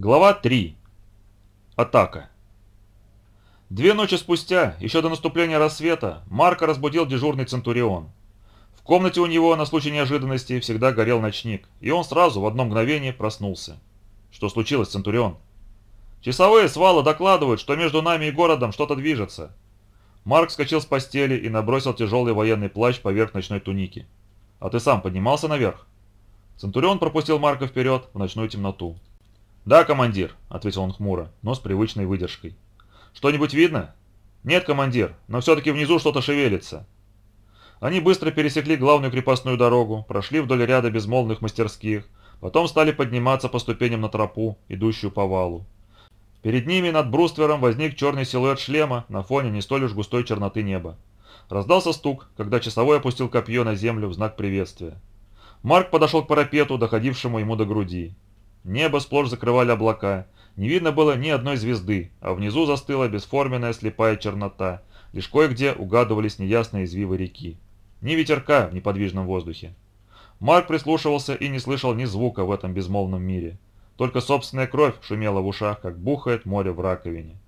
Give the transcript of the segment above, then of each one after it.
Глава 3. Атака. Две ночи спустя, еще до наступления рассвета, Марка разбудил дежурный Центурион. В комнате у него, на случай неожиданности, всегда горел ночник, и он сразу, в одно мгновение, проснулся. Что случилось, Центурион? Часовые с вала докладывают, что между нами и городом что-то движется. Марк вскочил с постели и набросил тяжелый военный плащ поверх ночной туники. А ты сам поднимался наверх? Центурион пропустил Марка вперед в ночную темноту. «Да, командир», — ответил он хмуро, но с привычной выдержкой. «Что-нибудь видно?» «Нет, командир, но все-таки внизу что-то шевелится». Они быстро пересекли главную крепостную дорогу, прошли вдоль ряда безмолвных мастерских, потом стали подниматься по ступеням на тропу, идущую по валу. Перед ними над бруствером возник черный силуэт шлема на фоне не столь уж густой черноты неба. Раздался стук, когда часовой опустил копье на землю в знак приветствия. Марк подошел к парапету, доходившему ему до груди. Небо сплошь закрывали облака, не видно было ни одной звезды, а внизу застыла бесформенная слепая чернота, лишь кое-где угадывались неясные извивы реки. Ни ветерка в неподвижном воздухе. Марк прислушивался и не слышал ни звука в этом безмолвном мире. Только собственная кровь шумела в ушах, как бухает море в раковине.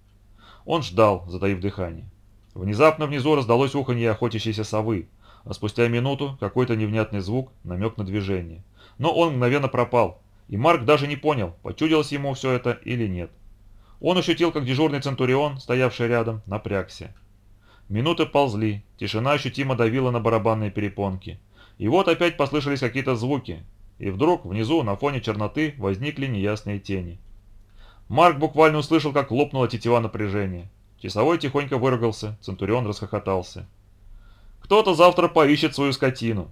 Он ждал, затаив дыхание. Внезапно внизу раздалось уханье охотящейся совы, а спустя минуту какой-то невнятный звук, намек на движение. Но он мгновенно пропал, и Марк даже не понял, почудилось ему все это или нет. Он ощутил, как дежурный Центурион, стоявший рядом, напрягся. Минуты ползли, тишина ощутимо давила на барабанные перепонки. И вот опять послышались какие-то звуки, и вдруг внизу на фоне черноты возникли неясные тени. Марк буквально услышал, как лопнула тетива напряжения. Часовой тихонько выругался, Центурион расхохотался. Кто-то завтра поищет свою скотину.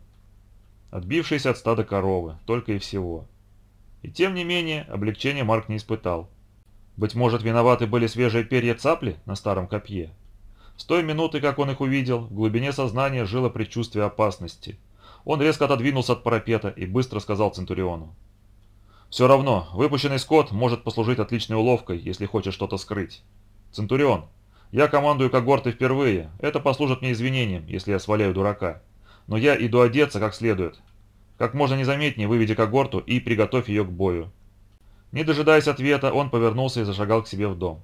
Отбившийся от стада коровы, только и всего. И тем не менее, облегчения Марк не испытал. Быть может, виноваты были свежие перья цапли на старом копье? С той минуты, как он их увидел, в глубине сознания жило предчувствие опасности. Он резко отодвинулся от парапета и быстро сказал Центуриону. «Все равно, выпущенный скот может послужить отличной уловкой, если хочет что-то скрыть. Центурион, я командую когортой впервые, это послужит мне извинением, если я сваляю дурака. Но я иду одеться как следует. Как можно незаметнее выведи когорту и приготовь ее к бою. Не дожидаясь ответа, он повернулся и зашагал к себе в дом.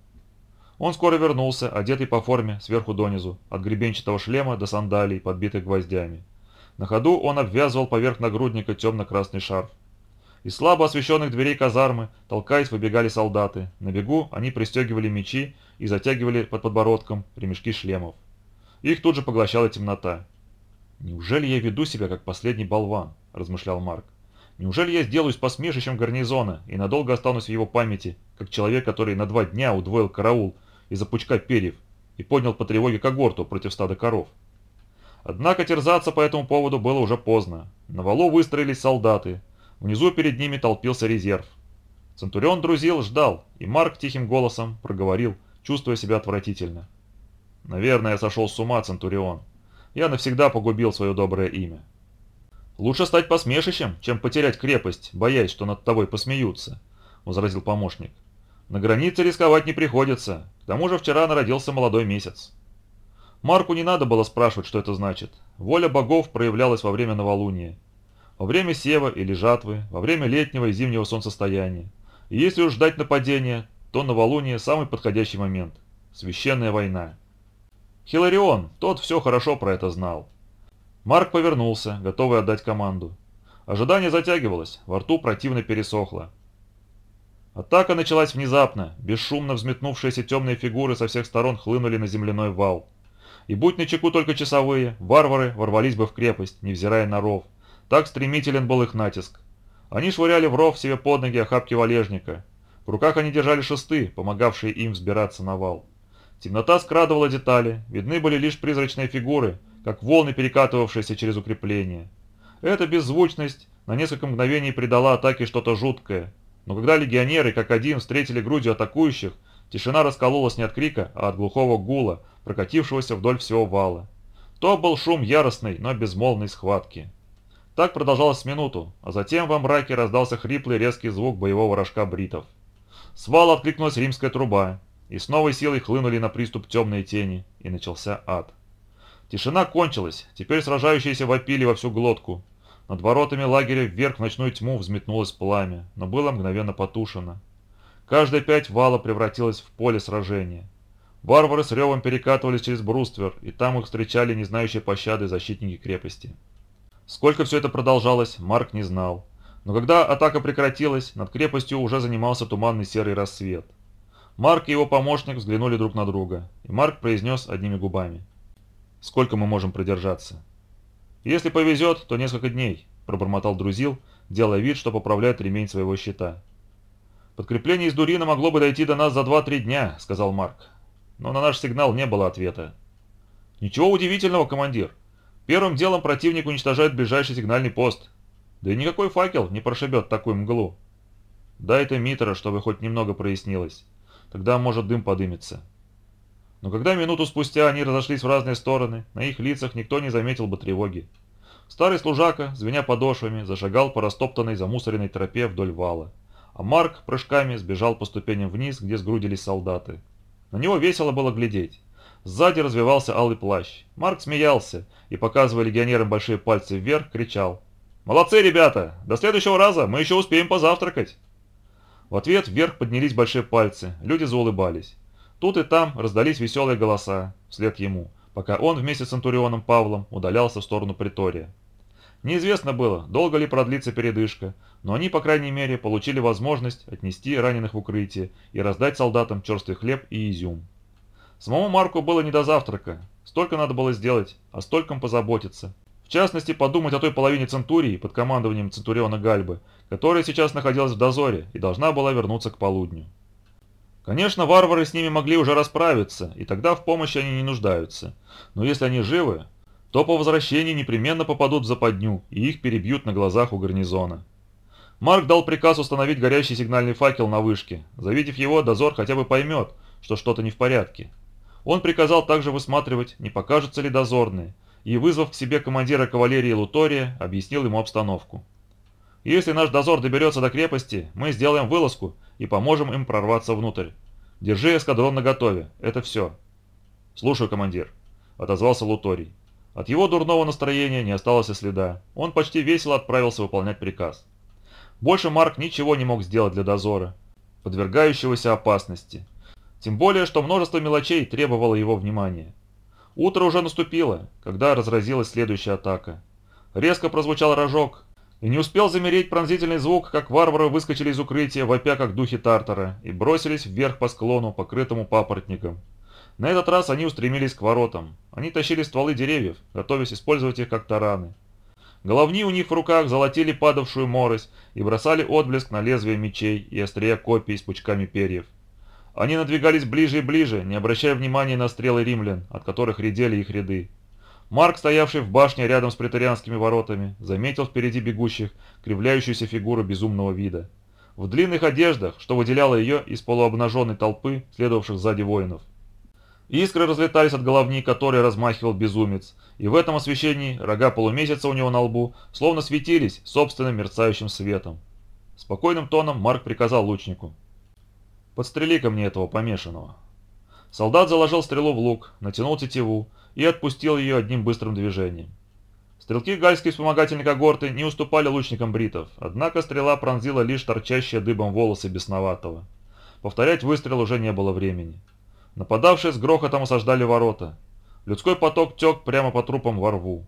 Он скоро вернулся, одетый по форме, сверху донизу, от гребенчатого шлема до сандалий, подбитых гвоздями. На ходу он обвязывал поверх нагрудника темно-красный шарф. Из слабо освещенных дверей казармы, толкаясь, выбегали солдаты. На бегу они пристегивали мечи и затягивали под подбородком ремешки шлемов. Их тут же поглощала темнота. «Неужели я веду себя как последний болван?» – размышлял Марк. «Неужели я сделаюсь посмешищем гарнизона и надолго останусь в его памяти, как человек, который на два дня удвоил караул из-за пучка перьев и поднял по тревоге когорту против стада коров?» Однако терзаться по этому поводу было уже поздно. На валу выстроились солдаты – Внизу перед ними толпился резерв. Центурион друзил, ждал, и Марк тихим голосом проговорил, чувствуя себя отвратительно. «Наверное, я сошел с ума, Центурион. Я навсегда погубил свое доброе имя». «Лучше стать посмешищем, чем потерять крепость, боясь, что над тобой посмеются», — возразил помощник. «На границе рисковать не приходится. К тому же вчера народился молодой месяц». Марку не надо было спрашивать, что это значит. Воля богов проявлялась во время новолуния во время сева или жатвы, во время летнего и зимнего солнцестояния. И если уж ждать нападения, то новолуние – самый подходящий момент. Священная война. Хиларион, тот все хорошо про это знал. Марк повернулся, готовый отдать команду. Ожидание затягивалось, во рту противно пересохло. Атака началась внезапно, бесшумно взметнувшиеся темные фигуры со всех сторон хлынули на земляной вал. И будь на чеку только часовые, варвары ворвались бы в крепость, невзирая на ров. Так стремителен был их натиск. Они швыряли в ров себе под ноги охапки валежника. В руках они держали шесты, помогавшие им взбираться на вал. Темнота скрадывала детали, видны были лишь призрачные фигуры, как волны, перекатывавшиеся через укрепление. Эта беззвучность на несколько мгновений придала атаке что-то жуткое, но когда легионеры, как один, встретили грудью атакующих, тишина раскололась не от крика, а от глухого гула, прокатившегося вдоль всего вала. То был шум яростной, но безмолвной схватки. Так продолжалось минуту, а затем во мраке раздался хриплый резкий звук боевого рожка бритов. С вала откликнулась римская труба, и с новой силой хлынули на приступ темные тени, и начался ад. Тишина кончилась, теперь сражающиеся вопили во всю глотку. Над воротами лагеря вверх в ночную тьму взметнулось пламя, но было мгновенно потушено. Каждая пять вала превратилась в поле сражения. Варвары с ревом перекатывались через бруствер, и там их встречали не знающие пощады защитники крепости. Сколько все это продолжалось, Марк не знал. Но когда атака прекратилась, над крепостью уже занимался туманный серый рассвет. Марк и его помощник взглянули друг на друга, и Марк произнес одними губами. «Сколько мы можем продержаться?» «Если повезет, то несколько дней», – пробормотал Друзил, делая вид, что поправляет ремень своего щита. «Подкрепление из Дурина могло бы дойти до нас за 2-3 дня», – сказал Марк. Но на наш сигнал не было ответа. «Ничего удивительного, командир. Первым делом противник уничтожает ближайший сигнальный пост. Да и никакой факел не прошибет такую мглу. Дай-то Митра, чтобы хоть немного прояснилось. Тогда, может, дым подымется». Но когда минуту спустя они разошлись в разные стороны, на их лицах никто не заметил бы тревоги. Старый служака, звеня подошвами, зашагал по растоптанной замусоренной тропе вдоль вала, а Марк прыжками сбежал по ступеням вниз, где сгрудились солдаты. На него весело было глядеть. Сзади развивался алый плащ. Марк смеялся и, показывая легионерам большие пальцы вверх, кричал. «Молодцы, ребята! До следующего раза мы еще успеем позавтракать!» В ответ вверх поднялись большие пальцы, люди заулыбались. Тут и там раздались веселые голоса вслед ему, пока он вместе с Антурионом Павлом удалялся в сторону Притория. Неизвестно было, долго ли продлится передышка, но они, по крайней мере, получили возможность отнести раненых в укрытие и раздать солдатам черствый хлеб и изюм. Самому Марку было не до завтрака. Столько надо было сделать, о стольком позаботиться. В частности, подумать о той половине Центурии под командованием Центуриона Гальбы, которая сейчас находилась в дозоре и должна была вернуться к полудню. Конечно, варвары с ними могли уже расправиться, и тогда в помощи они не нуждаются. Но если они живы, то по возвращении непременно попадут в западню, и их перебьют на глазах у гарнизона. Марк дал приказ установить горящий сигнальный факел на вышке. Завидев его, дозор хотя бы поймет, что что-то не в порядке. Он приказал также высматривать, не покажутся ли дозорные, и, вызвав к себе командира кавалерии Лутория, объяснил ему обстановку. «Если наш дозор доберется до крепости, мы сделаем вылазку и поможем им прорваться внутрь. Держи эскадрон наготове, это все». «Слушаю, командир», — отозвался Луторий. От его дурного настроения не осталось и следа. Он почти весело отправился выполнять приказ. Больше Марк ничего не мог сделать для дозора, подвергающегося опасности. Тем более, что множество мелочей требовало его внимания. Утро уже наступило, когда разразилась следующая атака. Резко прозвучал рожок, и не успел замереть пронзительный звук, как варвары выскочили из укрытия, вопя как духи Тартара, и бросились вверх по склону, покрытому папоротником. На этот раз они устремились к воротам. Они тащили стволы деревьев, готовясь использовать их как тараны. Головни у них в руках золотили падавшую морось и бросали отблеск на лезвие мечей и острия копий с пучками перьев. Они надвигались ближе и ближе, не обращая внимания на стрелы римлян, от которых редели их ряды. Марк, стоявший в башне рядом с претарианскими воротами, заметил впереди бегущих кривляющуюся фигуру безумного вида. В длинных одеждах, что выделяло ее из полуобнаженной толпы, следовавших сзади воинов. Искры разлетались от головни, которой размахивал безумец, и в этом освещении рога полумесяца у него на лбу словно светились собственным мерцающим светом. Спокойным тоном Марк приказал лучнику. «Подстрели ко мне этого помешанного». Солдат заложил стрелу в лук, натянул тетиву и отпустил ее одним быстрым движением. Стрелки гальской вспомогательной когорты не уступали лучникам бритов, однако стрела пронзила лишь торчащие дыбом волосы бесноватого. Повторять выстрел уже не было времени. Нападавшие с грохотом осаждали ворота. Людской поток тек прямо по трупам во рву.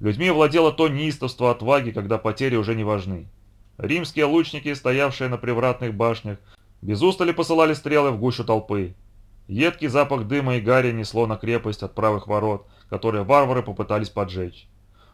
Людьми владело то неистовство отваги, когда потери уже не важны. Римские лучники, стоявшие на привратных башнях, без устали посылали стрелы в гущу толпы. Едкий запах дыма и гари несло на крепость от правых ворот, которые варвары попытались поджечь.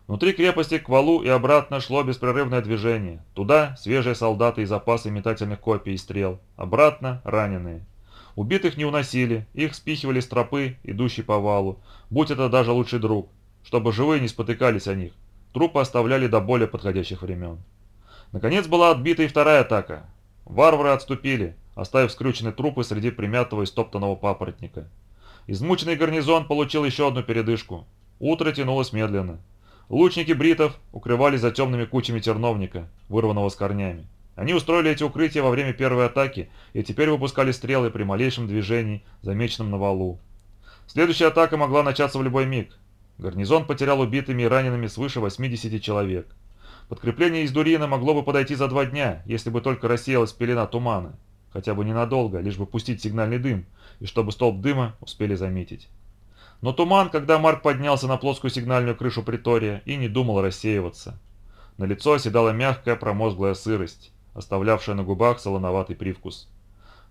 Внутри крепости к валу и обратно шло беспрерывное движение. Туда свежие солдаты и запасы метательных копий и стрел. Обратно раненые. Убитых не уносили, их спихивали с тропы, идущей по валу, будь это даже лучший друг, чтобы живые не спотыкались о них. Трупы оставляли до более подходящих времен. Наконец была отбита и вторая атака. Варвары отступили, оставив скрюченные трупы среди примятого и стоптанного папоротника. Измученный гарнизон получил еще одну передышку. Утро тянулось медленно. Лучники бритов укрывались за темными кучами терновника, вырванного с корнями. Они устроили эти укрытия во время первой атаки и теперь выпускали стрелы при малейшем движении, замеченном на валу. Следующая атака могла начаться в любой миг. Гарнизон потерял убитыми и ранеными свыше 80 человек. Подкрепление из Дурина могло бы подойти за два дня, если бы только рассеялась пелена тумана. Хотя бы ненадолго, лишь бы пустить сигнальный дым, и чтобы столб дыма успели заметить. Но туман, когда Марк поднялся на плоскую сигнальную крышу притория, и не думал рассеиваться. На лицо оседала мягкая промозглая сырость, оставлявшая на губах солоноватый привкус.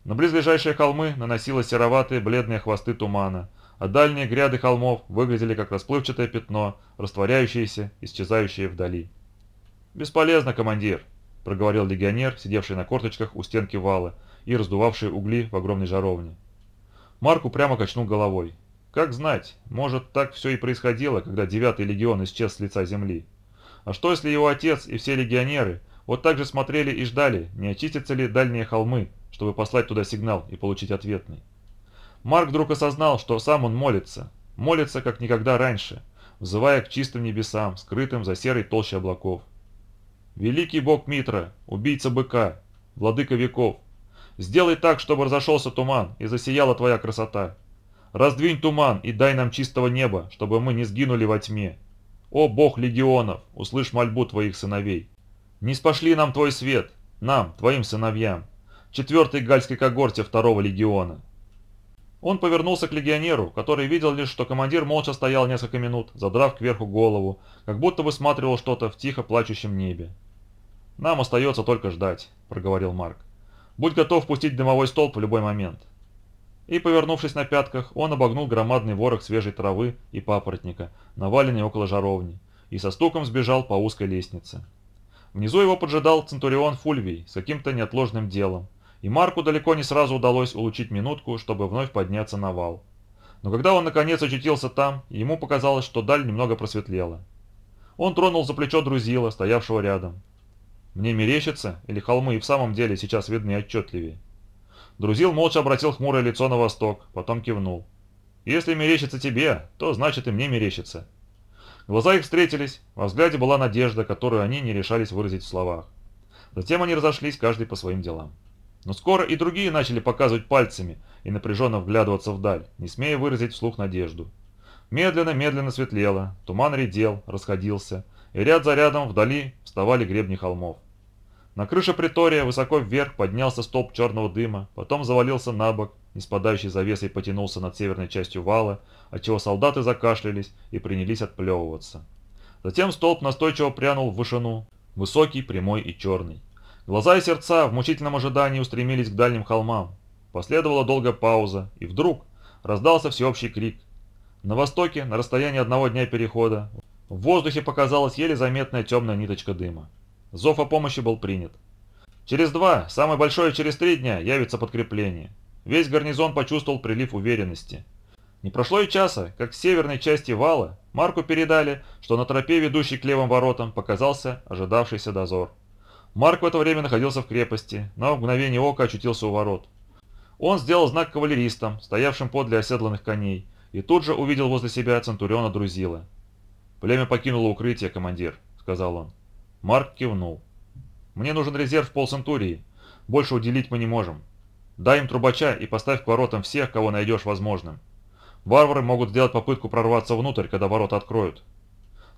На близлежащие холмы наносилось сероватые бледные хвосты тумана, а дальние гряды холмов выглядели как расплывчатое пятно, растворяющееся, исчезающее вдали. «Бесполезно, командир», – проговорил легионер, сидевший на корточках у стенки вала и раздувавший угли в огромной жаровне. Марк упрямо качнул головой. Как знать, может так все и происходило, когда девятый легион исчез с лица земли. А что если его отец и все легионеры вот так же смотрели и ждали, не очистятся ли дальние холмы, чтобы послать туда сигнал и получить ответный? Марк вдруг осознал, что сам он молится. Молится, как никогда раньше, взывая к чистым небесам, скрытым за серой толщей облаков. «Великий бог Митра, убийца быка, владыка веков, сделай так, чтобы разошелся туман и засияла твоя красота. Раздвинь туман и дай нам чистого неба, чтобы мы не сгинули во тьме. О, Бог легионов, услышь мольбу твоих сыновей. Не спошли нам твой свет, нам, твоим сыновьям, четвертой гальской когорте второго легиона. Он повернулся к легионеру, который видел лишь, что командир молча стоял несколько минут, задрав кверху голову, как будто высматривал что-то в тихо плачущем небе. «Нам остается только ждать», – проговорил Марк. «Будь готов пустить дымовой столб в любой момент». И, повернувшись на пятках, он обогнул громадный ворох свежей травы и папоротника, наваленный около жаровни, и со стуком сбежал по узкой лестнице. Внизу его поджидал Центурион Фульвий с каким-то неотложным делом, и Марку далеко не сразу удалось улучить минутку, чтобы вновь подняться на вал. Но когда он наконец очутился там, ему показалось, что даль немного просветлела. Он тронул за плечо Друзила, стоявшего рядом. «Мне мерещится, или холмы и в самом деле сейчас видны отчетливее?» Друзил молча обратил хмурое лицо на восток, потом кивнул. «Если мерещится тебе, то значит и мне мерещится». Глаза их встретились, во взгляде была надежда, которую они не решались выразить в словах. Затем они разошлись, каждый по своим делам. Но скоро и другие начали показывать пальцами и напряженно вглядываться вдаль, не смея выразить вслух надежду. Медленно-медленно светлело, туман редел, расходился, и ряд за рядом вдали вставали гребни холмов. На крыше притория высоко вверх поднялся столб черного дыма, потом завалился на бок, не спадающий завесой потянулся над северной частью вала, отчего солдаты закашлялись и принялись отплевываться. Затем столб настойчиво прянул в вышину, высокий, прямой и черный. Глаза и сердца в мучительном ожидании устремились к дальним холмам. Последовала долгая пауза, и вдруг раздался всеобщий крик. На востоке, на расстоянии одного дня перехода, в воздухе показалась еле заметная темная ниточка дыма. Зов о помощи был принят. Через два, самое большое через три дня, явится подкрепление. Весь гарнизон почувствовал прилив уверенности. Не прошло и часа, как с северной части вала Марку передали, что на тропе, ведущей к левым воротам, показался ожидавшийся дозор. Марк в это время находился в крепости, но в мгновение ока очутился у ворот. Он сделал знак кавалеристам, стоявшим подле оседланных коней, и тут же увидел возле себя Центуриона Друзила. «Племя покинуло укрытие, командир», — сказал он. Марк кивнул. «Мне нужен резерв полцентурии. Больше уделить мы не можем. Дай им трубача и поставь к воротам всех, кого найдешь возможным. Варвары могут сделать попытку прорваться внутрь, когда ворота откроют».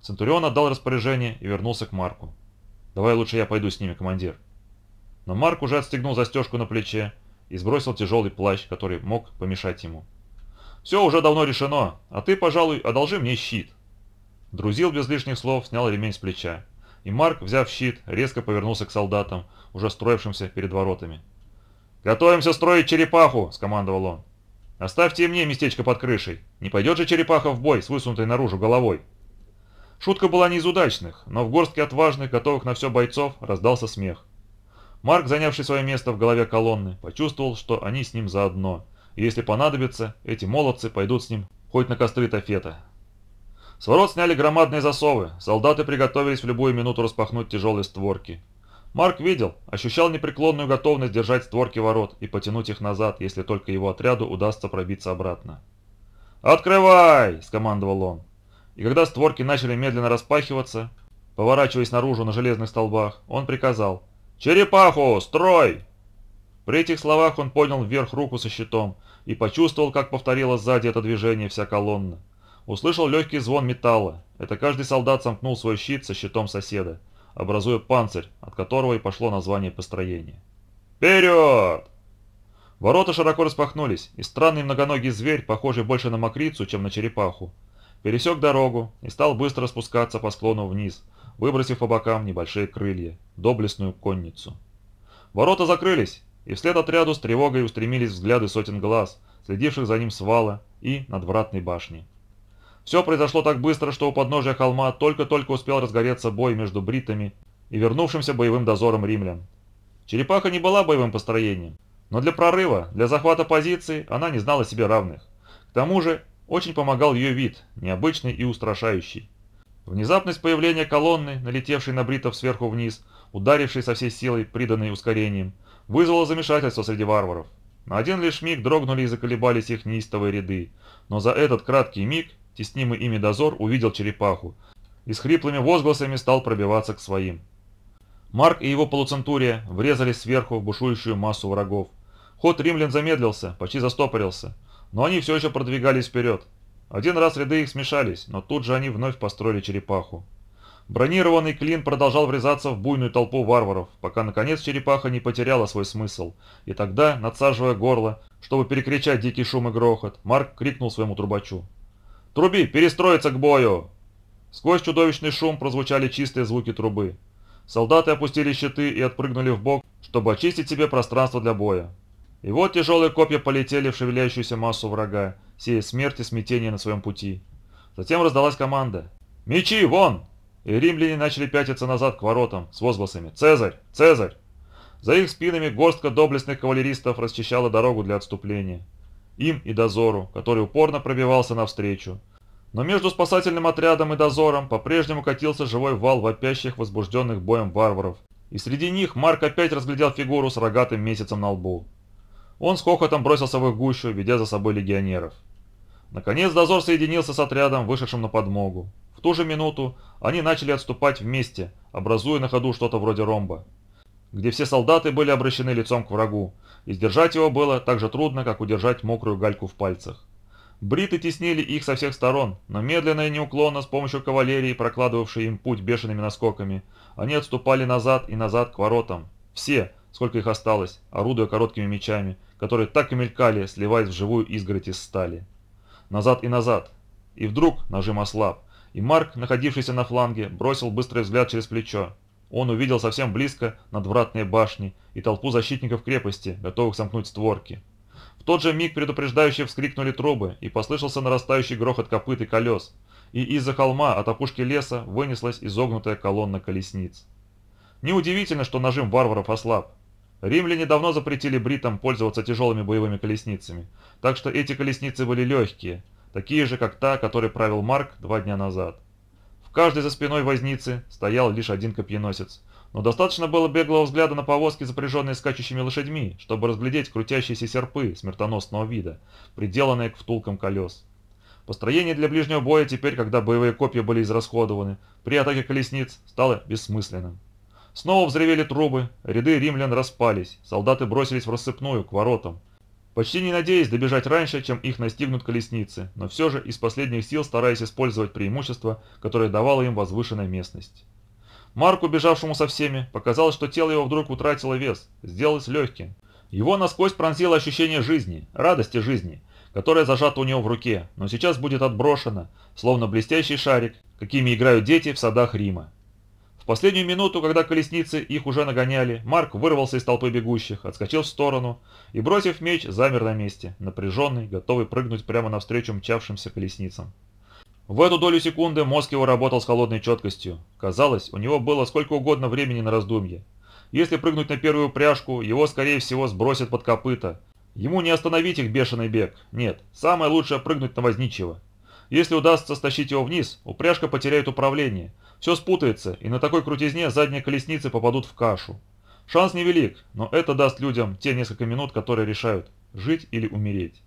Центурион отдал распоряжение и вернулся к Марку. «Давай лучше я пойду с ними, командир». Но Марк уже отстегнул застежку на плече и сбросил тяжелый плащ, который мог помешать ему. «Все уже давно решено, а ты, пожалуй, одолжи мне щит». Друзил без лишних слов снял ремень с плеча и Марк, взяв щит, резко повернулся к солдатам, уже строившимся перед воротами. «Готовимся строить черепаху!» – скомандовал он. «Оставьте мне местечко под крышей. Не пойдет же черепаха в бой с высунутой наружу головой?» Шутка была не из удачных, но в горстке отважных, готовых на все бойцов, раздался смех. Марк, занявший свое место в голове колонны, почувствовал, что они с ним заодно, и если понадобится, эти молодцы пойдут с ним хоть на костры Тафета. С ворот сняли громадные засовы, солдаты приготовились в любую минуту распахнуть тяжелые створки. Марк видел, ощущал непреклонную готовность держать створки ворот и потянуть их назад, если только его отряду удастся пробиться обратно. «Открывай!» – скомандовал он. И когда створки начали медленно распахиваться, поворачиваясь наружу на железных столбах, он приказал «Черепаху! Строй!» При этих словах он поднял вверх руку со щитом и почувствовал, как повторила сзади это движение вся колонна. Услышал легкий звон металла. Это каждый солдат сомкнул свой щит со щитом соседа, образуя панцирь, от которого и пошло название построения. «Вперед!» Ворота широко распахнулись, и странный многоногий зверь, похожий больше на мокрицу, чем на черепаху, пересек дорогу и стал быстро спускаться по склону вниз, выбросив по бокам небольшие крылья, доблестную конницу. Ворота закрылись, и вслед отряду с тревогой устремились взгляды сотен глаз, следивших за ним с вала и надвратной башни. Все произошло так быстро, что у подножия холма только-только успел разгореться бой между бритами и вернувшимся боевым дозором римлян. Черепаха не была боевым построением, но для прорыва, для захвата позиций она не знала себе равных. К тому же очень помогал ее вид, необычный и устрашающий. Внезапность появления колонны, налетевшей на бритов сверху вниз, ударившей со всей силой, приданной ускорением, вызвала замешательство среди варваров. На один лишь миг дрогнули и заколебались их неистовые ряды, но за этот краткий миг теснимый ими дозор увидел черепаху и с хриплыми возгласами стал пробиваться к своим. Марк и его полуцентурия врезались сверху в бушующую массу врагов. Ход римлян замедлился, почти застопорился, но они все еще продвигались вперед. Один раз ряды их смешались, но тут же они вновь построили черепаху. Бронированный клин продолжал врезаться в буйную толпу варваров, пока наконец черепаха не потеряла свой смысл. И тогда, надсаживая горло, чтобы перекричать дикий шум и грохот, Марк крикнул своему трубачу. «Труби, перестроиться к бою!» Сквозь чудовищный шум прозвучали чистые звуки трубы. Солдаты опустили щиты и отпрыгнули в бок, чтобы очистить себе пространство для боя. И вот тяжелые копья полетели в шевеляющуюся массу врага, сея смерть и смятение на своем пути. Затем раздалась команда «Мечи, вон!» И римляне начали пятиться назад к воротам с возгласами «Цезарь! Цезарь!». За их спинами горстка доблестных кавалеристов расчищала дорогу для отступления. Им и дозору, который упорно пробивался навстречу. Но между спасательным отрядом и дозором по-прежнему катился живой вал вопящих, возбужденных боем варваров. И среди них Марк опять разглядел фигуру с рогатым месяцем на лбу. Он с хохотом бросился в их гущу, ведя за собой легионеров. Наконец дозор соединился с отрядом, вышедшим на подмогу. В ту же минуту они начали отступать вместе, образуя на ходу что-то вроде ромба, где все солдаты были обращены лицом к врагу, и сдержать его было так же трудно, как удержать мокрую гальку в пальцах. Бриты теснили их со всех сторон, но медленно и неуклонно с помощью кавалерии, прокладывавшей им путь бешеными наскоками, они отступали назад и назад к воротам. Все, сколько их осталось, орудуя короткими мечами, которые так и мелькали, сливаясь в живую изгородь из стали. Назад и назад. И вдруг нажим ослаб, и Марк, находившийся на фланге, бросил быстрый взгляд через плечо. Он увидел совсем близко надвратные башни и толпу защитников крепости, готовых сомкнуть створки тот же миг предупреждающие вскрикнули трубы, и послышался нарастающий грохот копыт и колес, и из-за холма от опушки леса вынеслась изогнутая колонна колесниц. Неудивительно, что нажим варваров ослаб. Римляне давно запретили бритам пользоваться тяжелыми боевыми колесницами, так что эти колесницы были легкие, такие же, как та, которой правил Марк два дня назад. В каждой за спиной возницы стоял лишь один копьеносец, но достаточно было беглого взгляда на повозки, запряженные скачущими лошадьми, чтобы разглядеть крутящиеся серпы смертоносного вида, приделанные к втулкам колес. Построение для ближнего боя теперь, когда боевые копья были израсходованы, при атаке колесниц стало бессмысленным. Снова взревели трубы, ряды римлян распались, солдаты бросились в рассыпную, к воротам. Почти не надеясь добежать раньше, чем их настигнут колесницы, но все же из последних сил стараясь использовать преимущество, которое давало им возвышенная местность. Марку, бежавшему со всеми, показалось, что тело его вдруг утратило вес, сделалось легким. Его насквозь пронзило ощущение жизни, радости жизни, которая зажата у него в руке, но сейчас будет отброшена, словно блестящий шарик, какими играют дети в садах Рима. Последнюю минуту, когда колесницы их уже нагоняли, Марк вырвался из толпы бегущих, отскочил в сторону и, бросив меч, замер на месте, напряженный, готовый прыгнуть прямо навстречу мчавшимся колесницам. В эту долю секунды мозг его работал с холодной четкостью. Казалось, у него было сколько угодно времени на раздумье. Если прыгнуть на первую пряжку, его, скорее всего, сбросят под копыта. Ему не остановить их бешеный бег. Нет, самое лучшее прыгнуть на возничего. Если удастся стащить его вниз, упряжка потеряет управление. Все спутается, и на такой крутизне задние колесницы попадут в кашу. Шанс невелик, но это даст людям те несколько минут, которые решают, жить или умереть.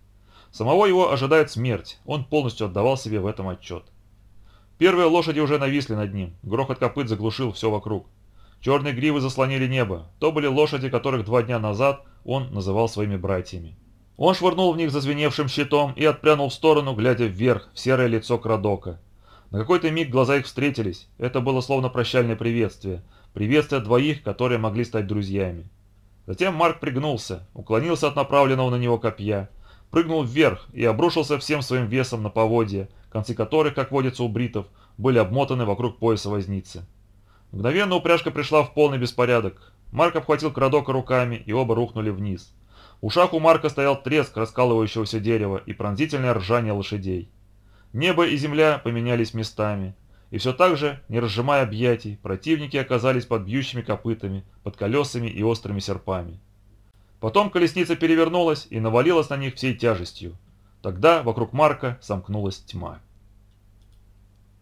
Самого его ожидает смерть, он полностью отдавал себе в этом отчет. Первые лошади уже нависли над ним, грохот копыт заглушил все вокруг. Черные гривы заслонили небо, то были лошади, которых два дня назад он называл своими братьями. Он швырнул в них зазвеневшим щитом и отпрянул в сторону, глядя вверх, в серое лицо Крадока. На какой-то миг глаза их встретились, это было словно прощальное приветствие, приветствие двоих, которые могли стать друзьями. Затем Марк пригнулся, уклонился от направленного на него копья, прыгнул вверх и обрушился всем своим весом на поводья, концы которых, как водится у бритов, были обмотаны вокруг пояса возницы. Мгновенно упряжка пришла в полный беспорядок. Марк обхватил Крадока руками, и оба рухнули вниз. В ушах у Марка стоял треск раскалывающегося дерева и пронзительное ржание лошадей. Небо и земля поменялись местами, и все так же, не разжимая объятий, противники оказались под бьющими копытами, под колесами и острыми серпами. Потом колесница перевернулась и навалилась на них всей тяжестью. Тогда вокруг Марка сомкнулась тьма.